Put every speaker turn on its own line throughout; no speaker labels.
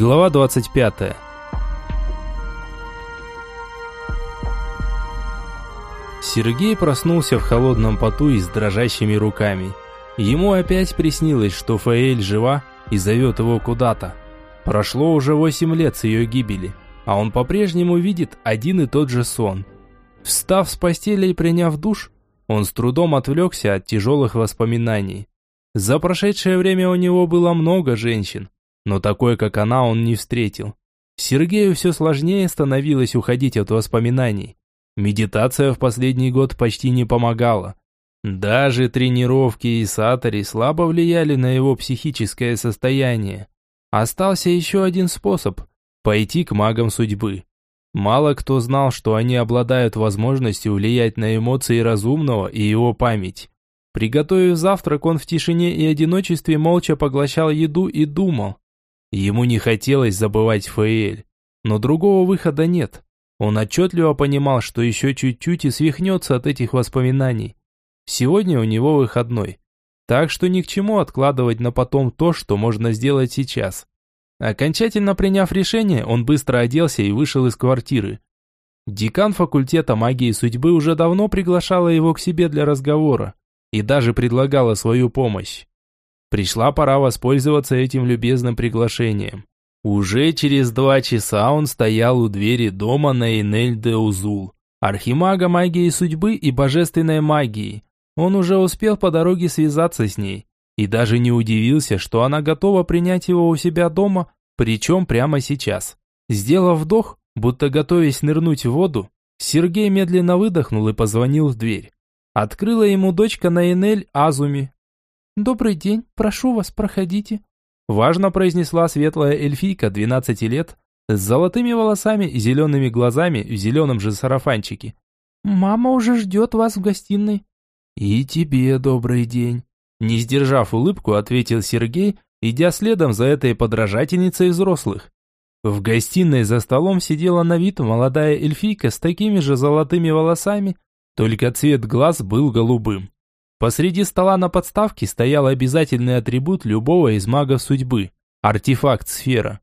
Глава 25. Сергей проснулся в холодном поту и с дрожащими руками. Ему опять приснилось, что Фаэль жива и зовет его куда-то. Прошло уже восемь лет с ее гибели, а он по-прежнему видит один и тот же сон. Встав с постели и приняв душ, он с трудом отвлекся от тяжелых воспоминаний. За прошедшее время у него было много женщин, но такой, как она, он не встретил. Сергею все сложнее становилось уходить от воспоминаний. Медитация в последний год почти не помогала. Даже тренировки и сатори слабо влияли на его психическое состояние. Остался еще один способ – пойти к магам судьбы. Мало кто знал, что они обладают возможностью влиять на эмоции разумного и его память. Приготовив завтрак, он в тишине и одиночестве молча поглощал еду и думал. Ему не хотелось забывать Фаэль, но другого выхода нет. Он отчетливо понимал, что еще чуть-чуть и свихнется от этих воспоминаний. Сегодня у него выходной, так что ни к чему откладывать на потом то, что можно сделать сейчас. Окончательно приняв решение, он быстро оделся и вышел из квартиры. Декан факультета магии судьбы уже давно приглашала его к себе для разговора и даже предлагала свою помощь. Пришла пора воспользоваться этим любезным приглашением. Уже через два часа он стоял у двери дома на Инель-де-Узул, архимага магии судьбы и божественной магии. Он уже успел по дороге связаться с ней и даже не удивился, что она готова принять его у себя дома, причем прямо сейчас. Сделав вдох, будто готовясь нырнуть в воду, Сергей медленно выдохнул и позвонил в дверь. Открыла ему дочка Наинель Азуми, «Добрый день, прошу вас, проходите». Важно произнесла светлая эльфийка 12 лет, с золотыми волосами и зелеными глазами в зеленом же сарафанчике. «Мама уже ждет вас в гостиной». «И тебе добрый день». Не сдержав улыбку, ответил Сергей, идя следом за этой подражательницей взрослых. В гостиной за столом сидела на вид молодая эльфийка с такими же золотыми волосами, только цвет глаз был голубым. Посреди стола на подставке стоял обязательный атрибут любого из магов судьбы – артефакт-сфера.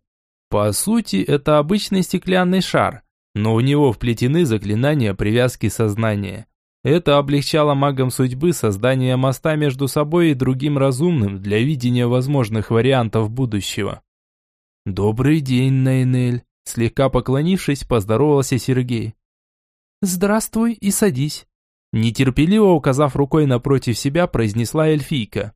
По сути, это обычный стеклянный шар, но в него вплетены заклинания привязки сознания. Это облегчало магам судьбы создание моста между собой и другим разумным для видения возможных вариантов будущего. «Добрый день, Найнель», – слегка поклонившись, поздоровался Сергей. «Здравствуй и садись», Нетерпеливо указав рукой напротив себя, произнесла эльфийка.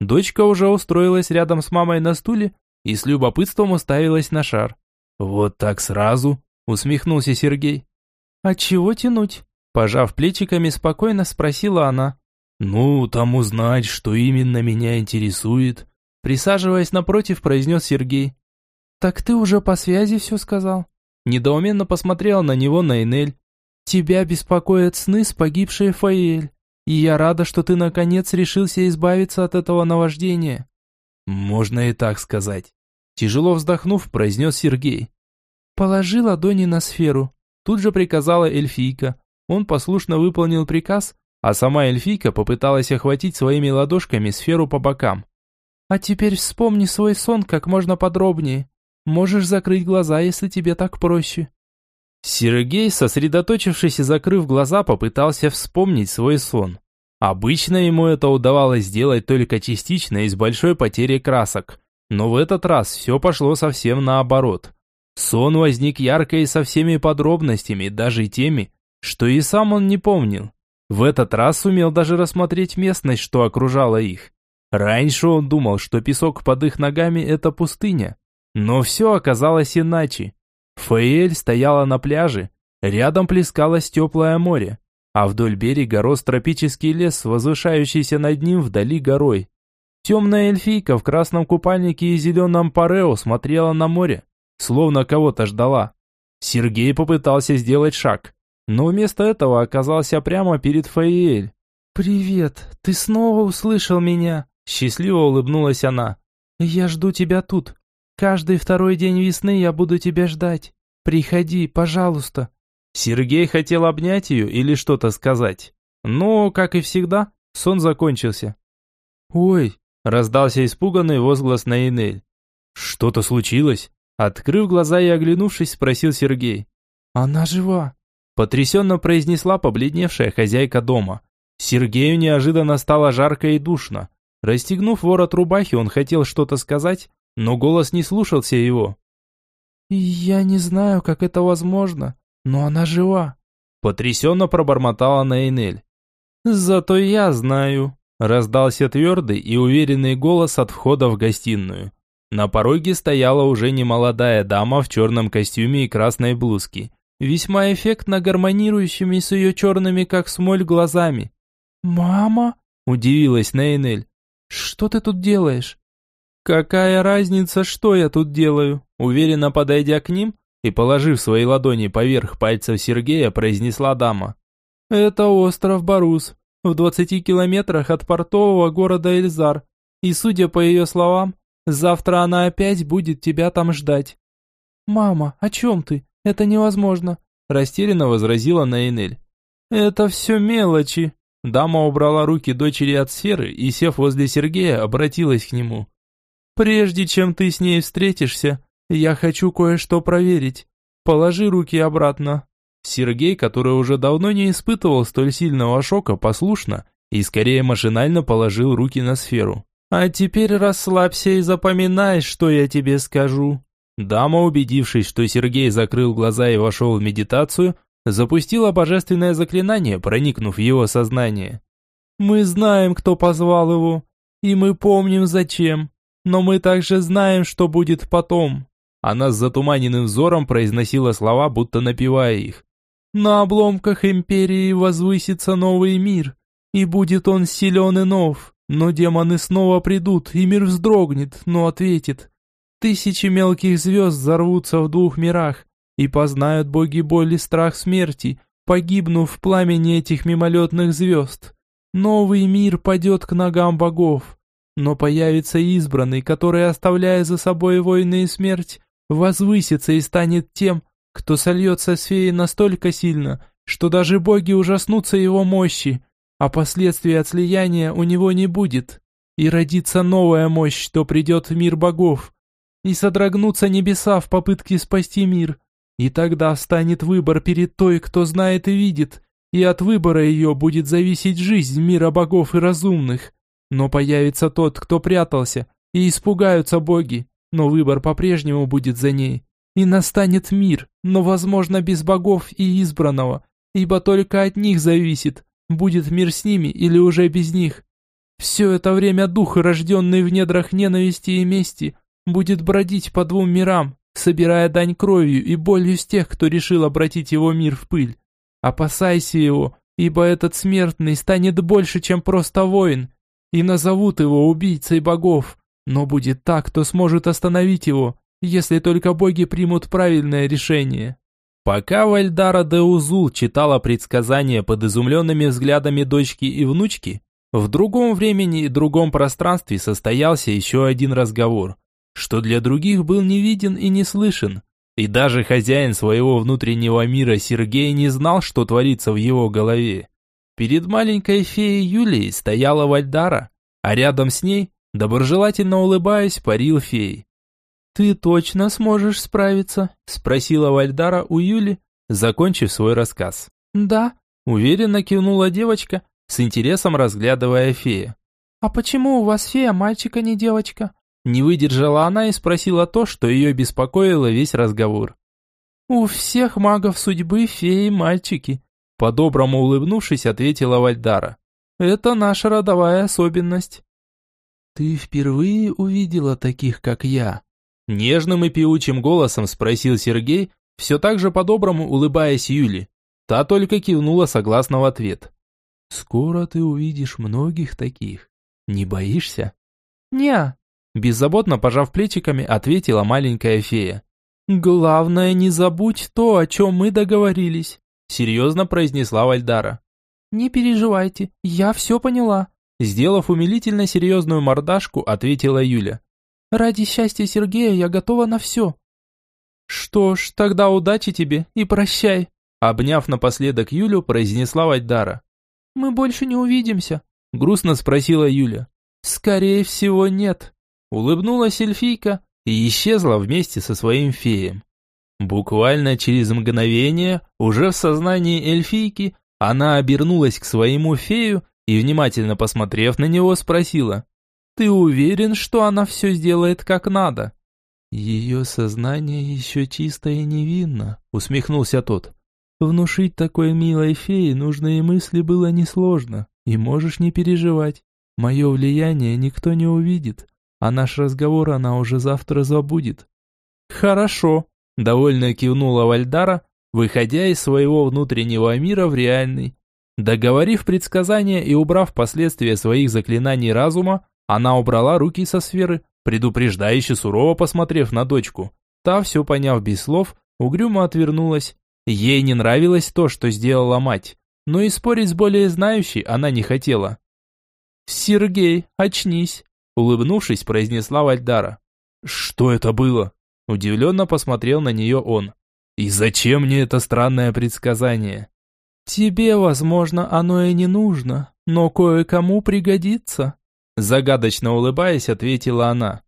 Дочка уже устроилась рядом с мамой на стуле и с любопытством уставилась на шар. «Вот так сразу?» – усмехнулся Сергей. «А чего тянуть?» – пожав плечиками, спокойно спросила она. «Ну, там узнать, что именно меня интересует», – присаживаясь напротив, произнес Сергей. «Так ты уже по связи все сказал?» Недоуменно посмотрел на него Найнель. Тебя беспокоят сны с погибшей Фаэль, и я рада, что ты наконец решился избавиться от этого наваждения». «Можно и так сказать», – тяжело вздохнув, произнес Сергей. «Положи ладони на сферу», – тут же приказала эльфийка. Он послушно выполнил приказ, а сама эльфийка попыталась охватить своими ладошками сферу по бокам. «А теперь вспомни свой сон как можно подробнее. Можешь закрыть глаза, если тебе так проще». Сергей, сосредоточившись и закрыв глаза, попытался вспомнить свой сон. Обычно ему это удавалось сделать только частично и с большой потерей красок. Но в этот раз все пошло совсем наоборот. Сон возник ярко и со всеми подробностями, даже теми, что и сам он не помнил. В этот раз сумел даже рассмотреть местность, что окружала их. Раньше он думал, что песок под их ногами – это пустыня. Но все оказалось иначе. Фаэль стояла на пляже, рядом плескалось теплое море, а вдоль берега рос тропический лес, возвышающийся над ним вдали горой. Темная эльфийка в красном купальнике и зеленом парео смотрела на море, словно кого-то ждала. Сергей попытался сделать шаг, но вместо этого оказался прямо перед Фаэль. «Привет, ты снова услышал меня?» Счастливо улыбнулась она. «Я жду тебя тут. Каждый второй день весны я буду тебя ждать. Приходи, пожалуйста». Сергей хотел обнять ее или что-то сказать. Но, как и всегда, сон закончился. «Ой!» – раздался испуганный возглас Наинель. «Что-то случилось?» Открыв глаза и оглянувшись, спросил Сергей.
«Она жива», –
потрясенно произнесла побледневшая хозяйка дома. Сергею неожиданно стало жарко и душно. Расстегнув ворот рубахи, он хотел что-то сказать, но голос не слушался его.
«Я не знаю, как это возможно, но она жива», –
потрясенно пробормотала Нейнель. «Зато я знаю», – раздался твердый и уверенный голос от входа в гостиную. На пороге стояла уже немолодая дама в черном костюме и красной блузке, весьма эффектно гармонирующими с ее черными, как смоль, глазами.
«Мама?»
– удивилась Нейнель.
«Что ты тут делаешь?»
«Какая разница, что я тут делаю?» Уверенно подойдя к ним и положив свои ладони поверх пальцев Сергея, произнесла дама. «Это остров Барус, в двадцати километрах от портового города Эльзар, и, судя по ее словам, Завтра она опять будет тебя там ждать».
«Мама, о чем ты? Это невозможно», – растерянно возразила Нейнель.
«Это все мелочи». Дама убрала руки дочери от сферы и, сев возле Сергея, обратилась к нему. «Прежде чем ты с ней встретишься, я хочу кое-что проверить. Положи руки обратно». Сергей, который уже давно не испытывал столь сильного шока, послушно и скорее машинально положил руки на сферу. А теперь расслабься и запоминай, что я тебе скажу. Дама, убедившись, что Сергей закрыл глаза и вошел в медитацию, запустила божественное заклинание, проникнув в его сознание. Мы знаем, кто позвал его, и мы помним зачем, но мы также знаем, что будет потом. Она с затуманенным взором произносила слова, будто напевая их. На обломках империи возвысится новый мир, и будет он силен и нов. Но демоны снова придут, и мир вздрогнет, но ответит. Тысячи мелких звезд взорвутся в двух мирах, и познают боги боль и страх смерти, погибнув в пламени этих мимолетных звезд. Новый мир падет к ногам богов, но появится избранный, который, оставляя за собой войны и смерть, возвысится и станет тем, кто сольется с феей настолько сильно, что даже боги ужаснутся его мощи, а последствий от слияния у него не будет. И родится новая мощь, что придет в мир богов. И содрогнутся небеса в попытке спасти мир. И тогда станет выбор перед той, кто знает и видит, и от выбора ее будет зависеть жизнь мира богов и разумных. Но появится тот, кто прятался, и испугаются боги, но выбор по-прежнему будет за ней. И настанет мир, но, возможно, без богов и избранного, ибо только от них зависит, Будет мир с ними или уже без них? Все это время дух, рожденный в недрах ненависти и мести, будет бродить по двум мирам, собирая дань кровью и болью с тех, кто решил обратить его мир в пыль. Опасайся его, ибо этот смертный станет больше, чем просто воин, и назовут его убийцей богов, но будет так, кто сможет остановить его, если только боги примут правильное решение. Пока Вальдара де Узул читала предсказания под изумленными взглядами дочки и внучки, в другом времени и другом пространстве состоялся еще один разговор, что для других был не виден и не слышен. И даже хозяин своего внутреннего мира Сергей не знал, что творится в его голове. Перед маленькой феей Юлией стояла Вальдара, а рядом с ней, доброжелательно улыбаясь, парил фей. «Ты точно сможешь справиться?» – спросила Вальдара у Юли, закончив свой рассказ.
«Да», –
уверенно кивнула девочка, с интересом разглядывая фея.
«А почему у вас фея мальчика, не девочка?»
Не выдержала она и спросила то, что ее беспокоило весь разговор.
«У всех магов судьбы феи мальчики», –
по-доброму улыбнувшись, ответила Вальдара.
«Это наша родовая особенность».
«Ты впервые увидела таких, как я?» Нежным и певучим голосом спросил Сергей, все так же по-доброму улыбаясь Юле. Та только кивнула согласно в ответ. «Скоро ты увидишь многих таких. Не боишься?»
«Не»,
беззаботно пожав плечиками, ответила маленькая фея.
«Главное, не забудь то, о чем мы договорились»,
серьезно произнесла Вальдара.
«Не переживайте, я все поняла»,
сделав умилительно серьезную мордашку, ответила Юля.
Ради счастья Сергея я готова на все».
«Что ж, тогда удачи тебе и прощай», обняв напоследок Юлю, произнесла Вальдара.
«Мы больше не увидимся»,
грустно спросила Юля.
«Скорее всего, нет»,
улыбнулась эльфийка и исчезла вместе со своим феем. Буквально через мгновение, уже в сознании эльфийки, она обернулась к своему фею и, внимательно посмотрев на него, спросила, «Ты уверен, что она все сделает как надо?»
«Ее сознание еще чисто и невинно», — усмехнулся тот. «Внушить такой милой фее нужные мысли было несложно, и можешь не переживать. Мое влияние никто не увидит, а наш разговор она уже завтра забудет».
«Хорошо», — довольно кивнула Вальдара, выходя из своего внутреннего мира в реальный. Договорив предсказания и убрав последствия своих заклинаний разума, она убрала руки со сферы, предупреждающе сурово посмотрев на дочку. Та, все поняв без слов, угрюмо отвернулась. Ей не нравилось то, что сделала мать, но и спорить с более знающей она не хотела. «Сергей, очнись!» – улыбнувшись, произнесла Вальдара. «Что это было?» – удивленно посмотрел на нее он. И зачем мне это странное предсказание?
Тебе, возможно, оно и не нужно, но кое-кому пригодится.
Загадочно улыбаясь, ответила она.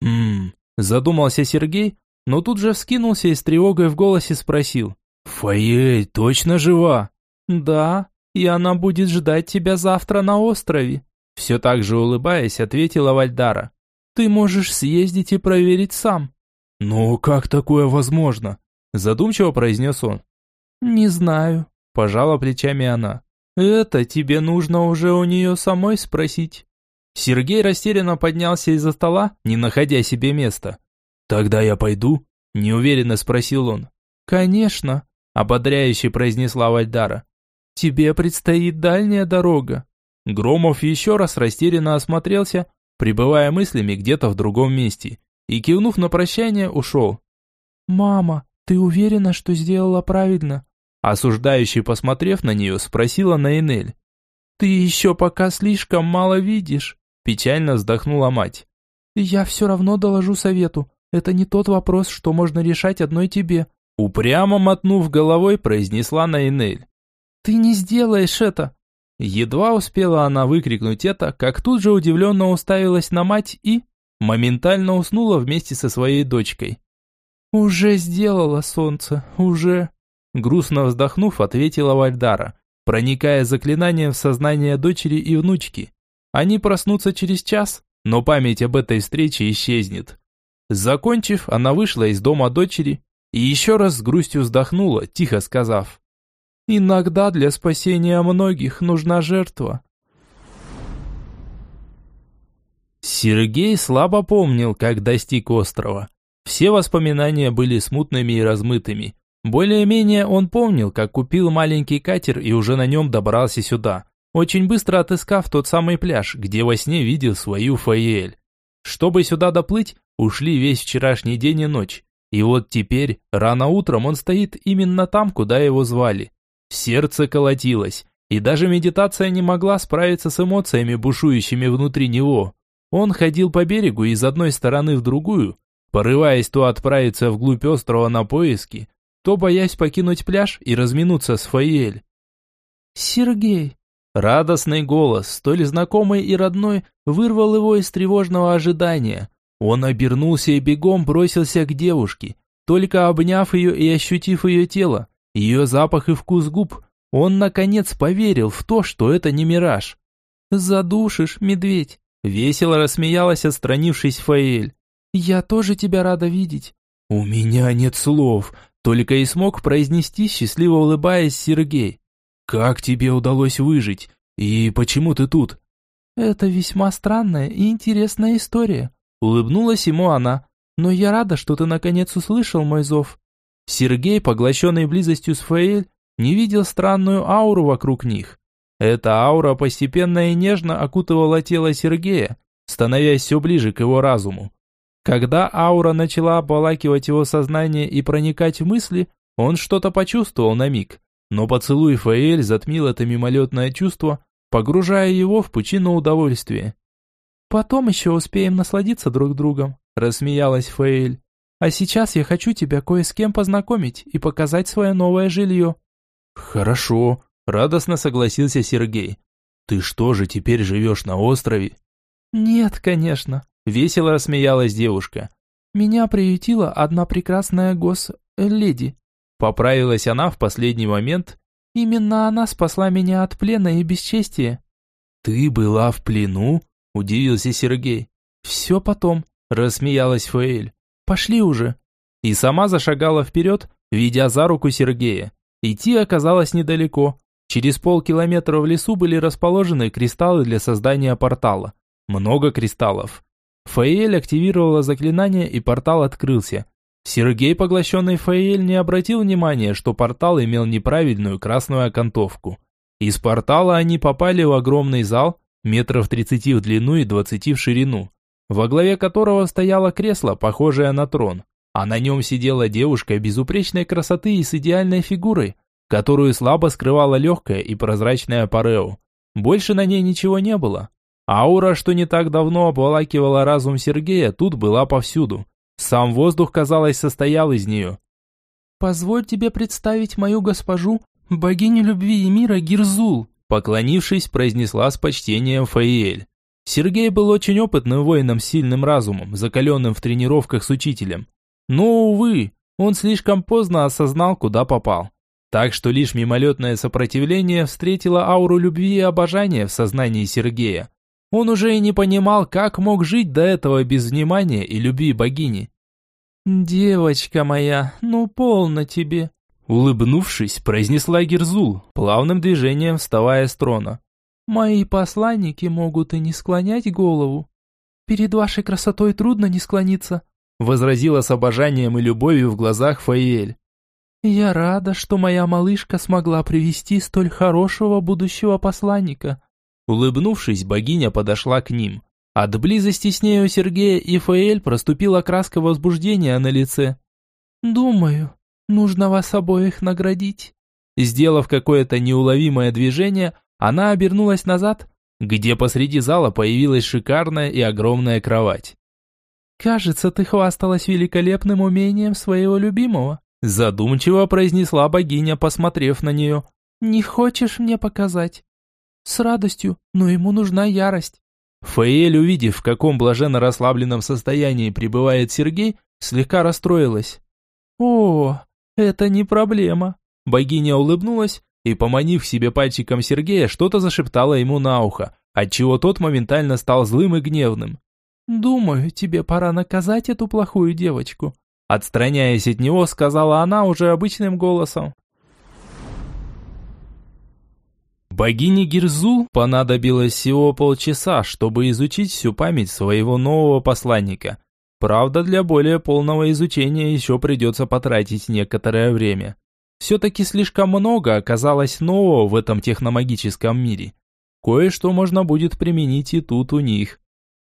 «Ммм», задумался Сергей, но тут же вскинулся и с тревогой в голосе спросил. «Фаэль точно жива?»
«Да, и она будет ждать тебя завтра на острове»,
все так же улыбаясь, ответила Вальдара.
«Ты можешь съездить и проверить сам».
«Ну, как такое возможно?» Задумчиво произнес он.
«Не знаю», –
пожала плечами она.
«Это тебе нужно уже у нее самой спросить».
Сергей растерянно поднялся из-за стола, не находя себе места. «Тогда я пойду?» – неуверенно спросил он.
«Конечно», – ободряюще произнесла Вальдара. «Тебе предстоит дальняя дорога».
Громов еще раз растерянно осмотрелся, пребывая мыслями где-то в другом месте, и, кивнув на прощание, ушел.
«Мама, «Ты уверена, что сделала правильно?»
Осуждающий, посмотрев на нее, спросила Наинель.
«Ты еще пока слишком мало видишь»,
печально вздохнула мать.
«Я все равно доложу совету. Это не тот вопрос, что можно решать одной тебе».
Упрямо мотнув головой, произнесла Наинель.
«Ты не сделаешь это!»
Едва успела она выкрикнуть это, как тут же удивленно уставилась на мать и... моментально уснула вместе со своей дочкой.
«Уже сделала солнце, уже...»
Грустно вздохнув, ответила Вальдара, проникая заклинанием в сознание дочери и внучки. Они проснутся через час, но память об этой встрече исчезнет. Закончив, она вышла из дома дочери и еще раз с грустью вздохнула, тихо сказав.
«Иногда для спасения многих нужна жертва».
Сергей слабо помнил, как достиг острова. Все воспоминания были смутными и размытыми. Более-менее он помнил, как купил маленький катер и уже на нем добрался сюда, очень быстро отыскав тот самый пляж, где во сне видел свою Фаэль. Чтобы сюда доплыть, ушли весь вчерашний день и ночь. И вот теперь, рано утром, он стоит именно там, куда его звали. Сердце колотилось, и даже медитация не могла справиться с эмоциями, бушующими внутри него. Он ходил по берегу из одной стороны в другую, порываясь то отправиться вглубь острова на поиски, то боясь покинуть пляж и разминуться с Фаэль.
«Сергей!»
Радостный голос, столь знакомый и родной, вырвал его из тревожного ожидания. Он обернулся и бегом бросился к девушке. Только обняв ее и ощутив ее тело, ее запах и вкус губ, он, наконец, поверил в то, что это не мираж.
«Задушишь, медведь!»
Весело рассмеялась, отстранившись Фаэль.
«Я тоже тебя рада видеть».
«У меня нет слов», только и смог произнести, счастливо улыбаясь Сергей. «Как тебе удалось выжить? И почему ты тут?»
«Это весьма странная и интересная история», — улыбнулась ему она. «Но я рада, что ты наконец услышал мой зов».
Сергей, поглощенный близостью с Фаэль, не видел странную ауру вокруг них. Эта аура постепенно и нежно окутывала тело Сергея, становясь все ближе к его разуму. Когда аура начала обволакивать его сознание и проникать в мысли, он что-то почувствовал на миг. Но поцелуй Фаэль затмил это мимолетное чувство, погружая его в пучину удовольствия.
«Потом еще успеем насладиться друг другом», – рассмеялась Фаэль. «А сейчас я хочу тебя кое с кем познакомить и показать свое новое жилье».
«Хорошо», – радостно согласился Сергей. «Ты что же теперь живешь на острове?»
«Нет, конечно.
Весело рассмеялась девушка.
Меня приютила одна прекрасная гос... леди».
Поправилась она в последний момент.
«Именно она спасла меня от плена и бесчестия».
«Ты была в плену?» – удивился Сергей.
«Все потом», – рассмеялась Фаэль. «Пошли уже».
И сама зашагала вперед, ведя за руку Сергея. Идти оказалось недалеко. Через полкилометра в лесу были расположены кристаллы для создания портала. Много кристаллов. Фаэль активировала заклинание и портал открылся. Сергей, поглощенный Фаэль, не обратил внимания, что портал имел неправильную красную окантовку. Из портала они попали в огромный зал, метров 30 в длину и 20 в ширину, во главе которого стояло кресло, похожее на трон а на нем сидела девушка безупречной красоты и с идеальной фигурой, которую слабо скрывала легкая и прозрачная парео. Больше на ней ничего не было. Аура, что не так давно обволакивала разум Сергея, тут была повсюду. Сам воздух, казалось, состоял из нее.
«Позволь тебе представить мою госпожу, богиню любви и мира Гирзул»,
поклонившись, произнесла с почтением Фаиэль. Сергей был очень опытным воином с сильным разумом, закаленным в тренировках с учителем. Но, увы, он слишком поздно осознал, куда попал. Так что лишь мимолетное сопротивление встретило ауру любви и обожания в сознании Сергея. Он уже и не понимал, как мог жить до этого без внимания и любви богини.
«Девочка моя, ну полно тебе!»
Улыбнувшись, произнесла Герзул, плавным движением вставая с трона.
«Мои посланники могут и не склонять голову. Перед вашей красотой трудно не склониться
возразила с обожанием и любовью в глазах Фаиэль.
«Я рада, что моя малышка смогла привести столь хорошего будущего посланника».
Улыбнувшись, богиня подошла к ним. От близости с нею Сергея и Фаэль проступила краска возбуждения на лице.
«Думаю, нужно вас обоих наградить».
Сделав какое-то неуловимое движение, она обернулась назад, где посреди зала появилась шикарная и огромная кровать.
«Кажется, ты хвасталась великолепным умением своего любимого»,
задумчиво произнесла богиня, посмотрев на нее.
«Не хочешь мне показать?» «С радостью, но ему нужна ярость».
Фаэль, увидев, в каком блаженно расслабленном состоянии пребывает Сергей, слегка расстроилась.
«О, это не проблема».
Богиня улыбнулась и, поманив себе пальчиком Сергея, что-то зашептала ему на ухо, отчего тот моментально стал злым и гневным.
«Думаю, тебе пора наказать эту плохую девочку»,
отстраняясь от него, сказала она уже обычным голосом. Богине Гирзул понадобилось всего полчаса, чтобы изучить всю память своего нового посланника. Правда, для более полного изучения еще придется потратить некоторое время. Все-таки слишком много оказалось нового в этом техномагическом мире. Кое-что можно будет применить и тут у них.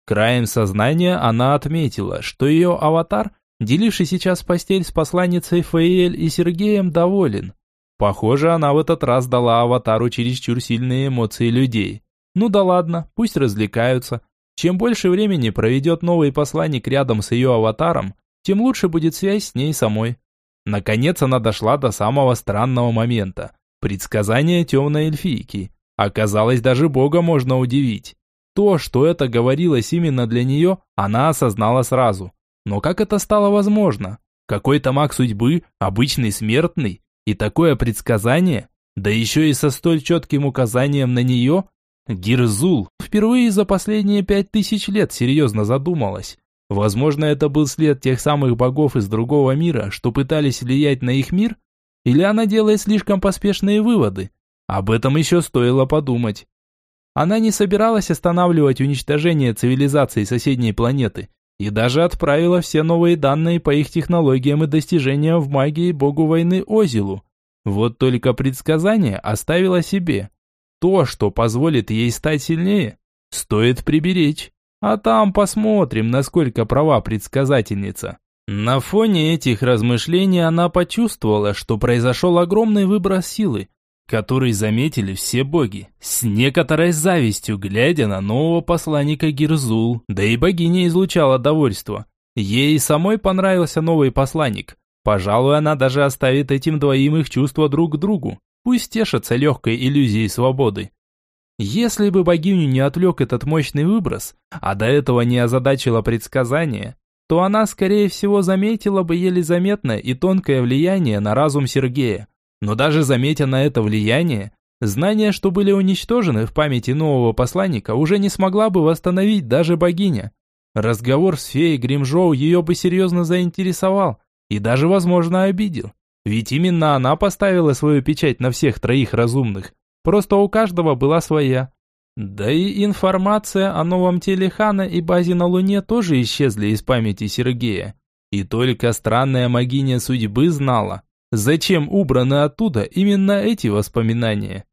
Краем сознания она отметила, что ее аватар, деливший сейчас постель с посланницей Фаэль и Сергеем, доволен. Похоже, она в этот раз дала аватару чересчур сильные эмоции людей. Ну да ладно, пусть развлекаются. Чем больше времени проведет новый посланник рядом с ее аватаром, тем лучше будет связь с ней самой. Наконец она дошла до самого странного момента. Предсказание темной эльфийки. Оказалось, даже бога можно удивить. То, что это говорилось именно для нее, она осознала сразу. Но как это стало возможно? Какой-то маг судьбы, обычный смертный, и такое предсказание, да еще и со столь четким указанием на нее? Гирзул впервые за последние пять тысяч лет серьезно задумалась. Возможно, это был след тех самых богов из другого мира, что пытались влиять на их мир? Или она делает слишком поспешные выводы? Об этом еще стоило подумать. Она не собиралась останавливать уничтожение цивилизации соседней планеты и даже отправила все новые данные по их технологиям и достижениям в магии богу войны Озилу. Вот только предсказание оставила себе. То, что позволит ей стать сильнее, стоит приберечь. А там посмотрим, насколько права предсказательница. На фоне этих размышлений она почувствовала, что произошел огромный выброс силы, который заметили все боги, с некоторой завистью глядя на нового посланника Гирзул, да и богиня излучала довольство. Ей самой понравился новый посланник. Пожалуй, она даже оставит этим двоим их чувства друг к другу. Пусть тешатся легкой иллюзией свободы. Если бы богиню не отвлек этот мощный выброс, а до этого не озадачило предсказание, то она, скорее всего, заметила бы еле заметное и тонкое влияние на разум Сергея. Но даже заметя на это влияние, знания, что были уничтожены в памяти нового посланника, уже не смогла бы восстановить даже богиня. Разговор с феей Гримжоу ее бы серьезно заинтересовал и даже, возможно, обидел. Ведь именно она поставила свою печать на всех троих разумных. Просто у каждого была своя. Да и информация о новом теле Хана и базе на Луне тоже исчезли из памяти Сергея. И только странная магиня судьбы знала, зачем убраны оттуда именно эти воспоминания.